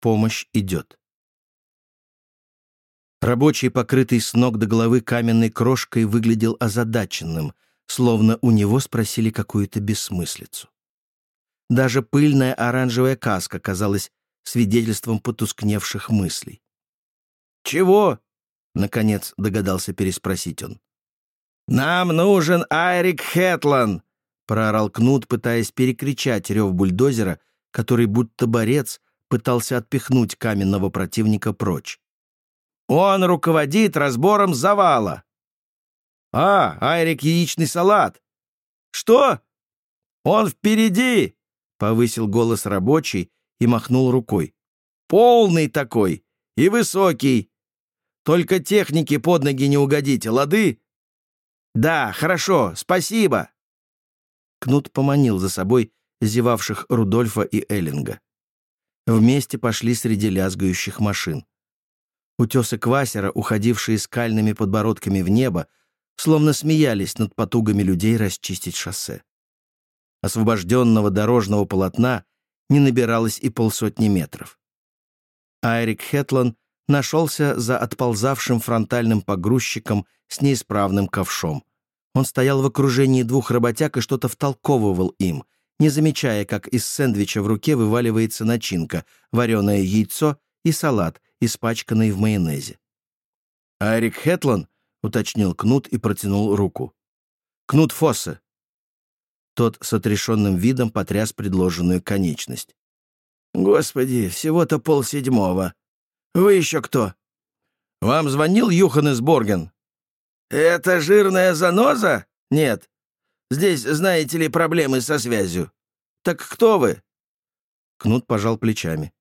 Помощь идет. Рабочий, покрытый с ног до головы каменной крошкой, выглядел озадаченным, словно у него спросили какую-то бессмыслицу. Даже пыльная оранжевая каска казалась свидетельством потускневших мыслей. «Чего?» — наконец догадался переспросить он. «Нам нужен Айрик Хэтлан!» — проорал Кнут, пытаясь перекричать рев бульдозера, который, будто борец, пытался отпихнуть каменного противника прочь. «Он руководит разбором завала!» «А, Айрик яичный салат!» «Что?» «Он впереди!» — повысил голос рабочий и махнул рукой. «Полный такой и высокий. Только техники под ноги не угодите, лады?» «Да, хорошо, спасибо!» Кнут поманил за собой зевавших Рудольфа и Эллинга. Вместе пошли среди лязгающих машин. Утесы Квасера, уходившие скальными подбородками в небо, словно смеялись над потугами людей расчистить шоссе. Освобожденного дорожного полотна не набиралось и полсотни метров. Айрик Хетлан нашелся за отползавшим фронтальным погрузчиком с неисправным ковшом. Он стоял в окружении двух работяг и что-то втолковывал им, не замечая, как из сэндвича в руке вываливается начинка, вареное яйцо и салат, испачканный в майонезе. «Арик Хетлан?» — уточнил Кнут и протянул руку. «Кнут Фоссе». Тот с отрешенным видом потряс предложенную конечность. «Господи, всего-то полседьмого. Вы еще кто?» «Вам звонил Юханес Борген?» «Это жирная заноза? Нет. Здесь, знаете ли, проблемы со связью. Так кто вы?» Кнут пожал плечами.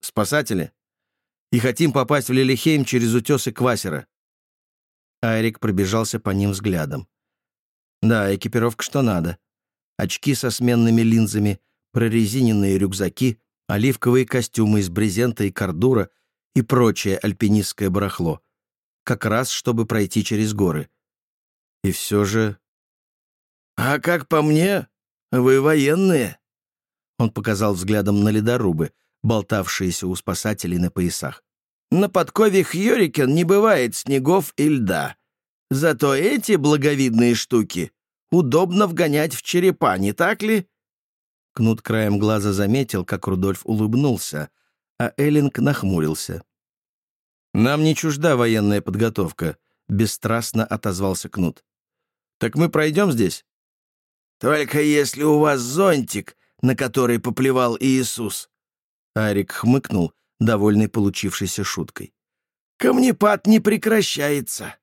«Спасатели. И хотим попасть в Лилихейм через утесы Квасера». Айрик пробежался по ним взглядом. «Да, экипировка что надо. Очки со сменными линзами, прорезиненные рюкзаки, оливковые костюмы из брезента и кордура и прочее альпинистское барахло как раз чтобы пройти через горы. И все же... «А как по мне, вы военные?» Он показал взглядом на ледорубы, болтавшиеся у спасателей на поясах. «На подкове Хьюрикен не бывает снегов и льда. Зато эти благовидные штуки удобно вгонять в черепа, не так ли?» Кнут краем глаза заметил, как Рудольф улыбнулся, а Эллинг нахмурился. «Нам не чужда военная подготовка», — бесстрастно отозвался Кнут. «Так мы пройдем здесь?» «Только если у вас зонтик, на который поплевал Иисус». Арик хмыкнул, довольный получившейся шуткой. «Камнепад не прекращается.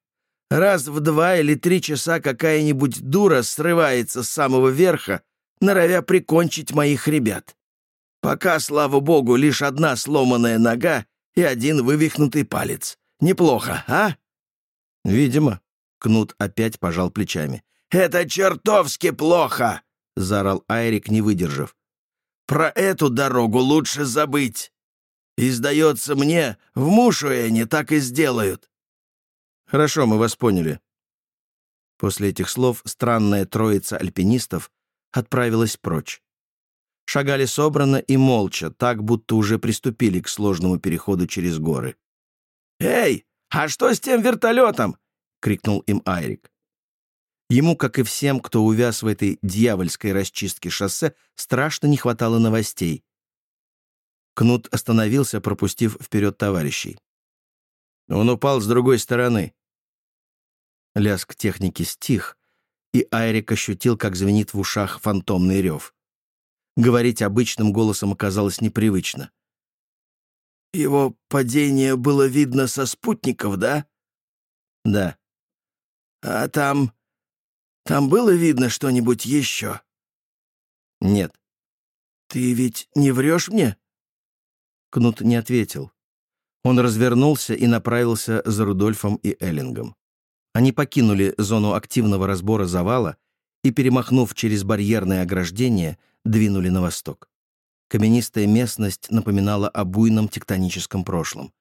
Раз в два или три часа какая-нибудь дура срывается с самого верха, норовя прикончить моих ребят. Пока, слава богу, лишь одна сломанная нога и один вывихнутый палец. Неплохо, а?» «Видимо». Кнут опять пожал плечами. «Это чертовски плохо!» — заорал Айрик, не выдержав. «Про эту дорогу лучше забыть. И, сдается мне, в Мушуэне так и сделают». «Хорошо, мы вас поняли». После этих слов странная троица альпинистов отправилась прочь шагали собрано и молча, так, будто уже приступили к сложному переходу через горы. «Эй, а что с тем вертолетом?» — крикнул им Айрик. Ему, как и всем, кто увяз в этой дьявольской расчистке шоссе, страшно не хватало новостей. Кнут остановился, пропустив вперед товарищей. Он упал с другой стороны. Лязг техники стих, и Айрик ощутил, как звенит в ушах фантомный рев. Говорить обычным голосом оказалось непривычно. «Его падение было видно со спутников, да?» «Да». «А там... там было видно что-нибудь еще?» «Нет». «Ты ведь не врешь мне?» Кнут не ответил. Он развернулся и направился за Рудольфом и Эллингом. Они покинули зону активного разбора завала и, перемахнув через барьерное ограждение, двинули на восток. Каменистая местность напоминала о буйном тектоническом прошлом.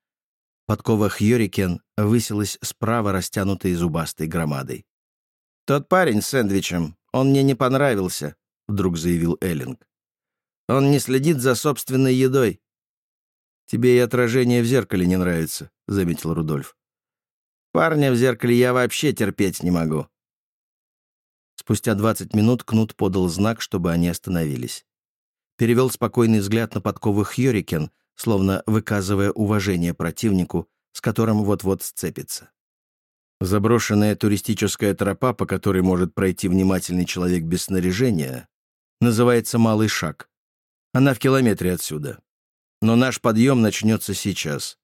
Подкова Хьорикен высилась справа растянутой зубастой громадой. «Тот парень с сэндвичем, он мне не понравился», — вдруг заявил Эллинг. «Он не следит за собственной едой». «Тебе и отражение в зеркале не нравится», — заметил Рудольф. «Парня в зеркале я вообще терпеть не могу». Спустя 20 минут Кнут подал знак, чтобы они остановились. Перевел спокойный взгляд на подковы Хьорикен, словно выказывая уважение противнику, с которым вот-вот сцепится. Заброшенная туристическая тропа, по которой может пройти внимательный человек без снаряжения, называется «Малый шаг». Она в километре отсюда. Но наш подъем начнется сейчас.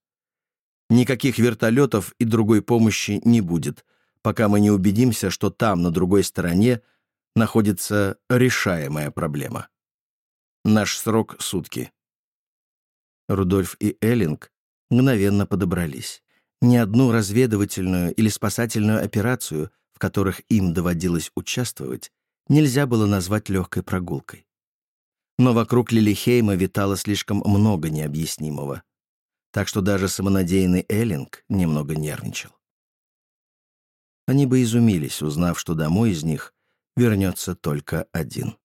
Никаких вертолетов и другой помощи не будет, пока мы не убедимся, что там, на другой стороне, находится решаемая проблема. Наш срок — сутки. Рудольф и Эллинг мгновенно подобрались. Ни одну разведывательную или спасательную операцию, в которых им доводилось участвовать, нельзя было назвать легкой прогулкой. Но вокруг Лилихейма витало слишком много необъяснимого, так что даже самонадеянный Эллинг немного нервничал. Они бы изумились, узнав, что домой из них вернется только один.